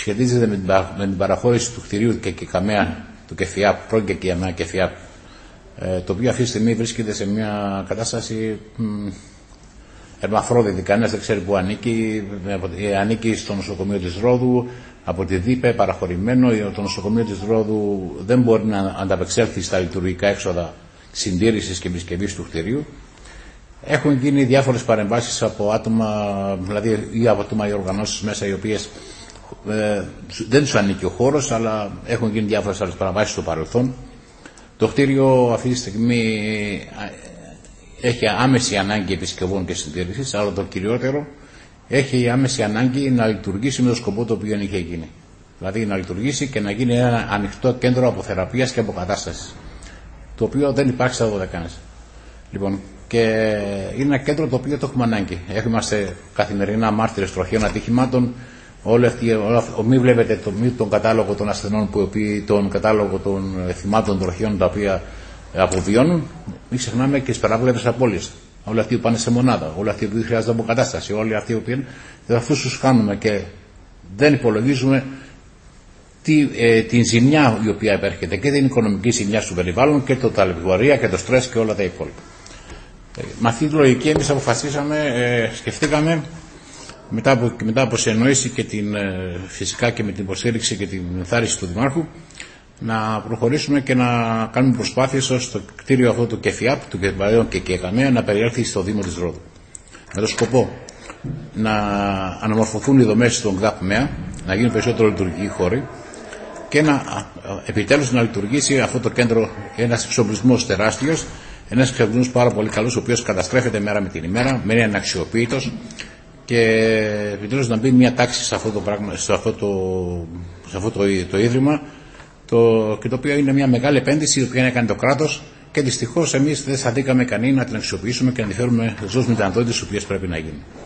σχετίζεται με την, με την παραχώρηση του κτηρίου και, και καμία του ΚΕΦΙΑΠ, πρώην και καμία ΚΕΦΙΑΠ, ε, το οποίο αυτή τη στιγμή βρίσκεται σε μια κατάσταση ερμαφρόδιτη. Κανένας δεν ξέρει που ανήκει. Ε, ανήκει στο νοσοκομείο της Ρόδου, από τη ΔΥΠΕ, παραχωρημένο. Το νοσοκομείο της Ρόδου δεν μπορεί να ανταπεξέλθει στα λειτουργικά έξοδα συντήρησης και επισκευής του κτηρίου. Έχουν γίνει διάφορες παρεμβάσεις από άτομα, δηλαδή ή από άτομα ή οργανώσεις μέσα οι οποίες ε, δεν του ανήκει ο χώρος, αλλά έχουν γίνει διάφορες άλλες παρεμβάσει στο παρελθόν. Το κτίριο αυτή τη στιγμή έχει άμεση ανάγκη επισκευών και συντήρησης, αλλά το κυριότερο έχει άμεση ανάγκη να λειτουργήσει με τον σκοπό το οποίο είχε γίνει. Δηλαδή να λειτουργήσει και να γίνει ένα ανοιχτό κέντρο αποθεραπείας και αποκατάστασης. Το οποίο δεν υπάρχει στα Δωδεκάνε. Λοιπόν, και είναι ένα κέντρο το οποίο το έχουμε ανάγκη. Είμαστε καθημερινά μάρτυρες τροχαίων ατυχημάτων. Όλοι αυτοί, μη βλέπετε το, μη τον κατάλογο των ασθενών, που, τον κατάλογο των θυμάτων τροχαίων τα οποία αποβιώνουν, μην ξεχνάμε και τις παράπλευρε απώλειες. Όλοι αυτοί που πάνε σε μονάδα, όλοι αυτοί που χρειάζονται αποκατάσταση, όλοι αυτοί που αυτούς τους κάνουμε και δεν υπολογίζουμε τι, ε, την ζημιά η οποία επέρχεται και την οικονομική ζημιά στο περιβάλλον και το ταλαιπωρία και το στρες και όλα τα υπόλοιπα. Ε, με αυτή τη λογική εμείς αποφασίσαμε, ε, σκεφτήκαμε μετά από, μετά από συνεννόηση και την, ε, φυσικά και με την υποστήριξη και την ενθάρρυνση του Δημάρχου να προχωρήσουμε και να κάνουμε προσπάθειες ώστε το κτίριο αυτό του ΚΕΦΙΑΠ, του ΚΕΦΙΑΠ και ΚΕΚΑΜΕΑ να περιέλθει στο Δήμο της Ρόδου. Με το σκοπό να αναμορφωθούν οι δομές των ΓΑΠΜΕΑ, να γίνουν περισσότερο λειτουργικοί χώροι και να επιτέλους να λειτουργήσει αυτό το κέντρο ένας εξοπλισμός τεράστιος, ένας εξοπλισμός πάρα πολύ καλός, ο οποίος καταστρέφεται μέρα με την ημέρα, μένει αναξιοποίητος και επιτέλους να μπει μια τάξη σε αυτό το, πράγμα, σε αυτό το, σε αυτό το, το ίδρυμα το, και το οποίο είναι μια μεγάλη επένδυση η οποία έκανε το κράτος και δυστυχώς εμείς δεν θα δίκαμε κανεί να την αξιοποιήσουμε και να τη φέρουμε ζώσουμε δυνατότητε οι οποίε πρέπει να γίνουν.